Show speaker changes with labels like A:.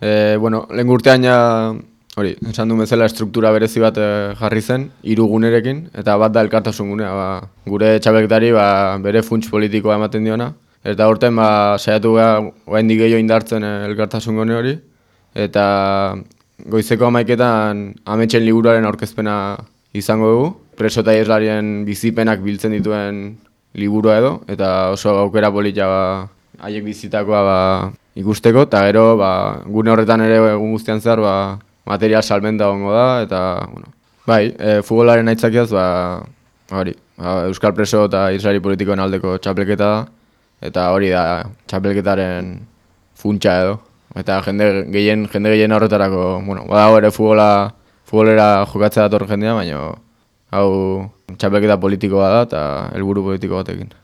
A: E, bueno, lehen urtean ja, hori, esan du bezala estruktura berezi bat e, jarri zen, hiru gunerekin, eta bat da elkartasun gunea, ba, gure txabeketari ba, bere funts politikoa ematen diona, eta urtean ba, saiatu gara, oain gehiago indartzen e, elkartasun gune hori, eta goizeko amaiketan ametxen liburuaren aurkezpena izango dugu, preso eta bizipenak biltzen dituen liburua edo, eta oso aukera politia ba, haiek bizitakoa ba, ikusteko, eta gero ba, gune horretan ere egun guztian zehar ba, material salmenta ongo da, eta bueno, bai, e, futbolaren aitzakiaz, ba, hori, ba, Euskal Preso eta Israeli politikoen aldeko txapelketa da, eta hori da txapelketaren funtsa edo. Eta jende gehien jende gehien horretarako, bueno, badago ere futbola futbolera jokatzea dator jendea, baina hau txapelketa politikoa da eta helburu politiko batekin.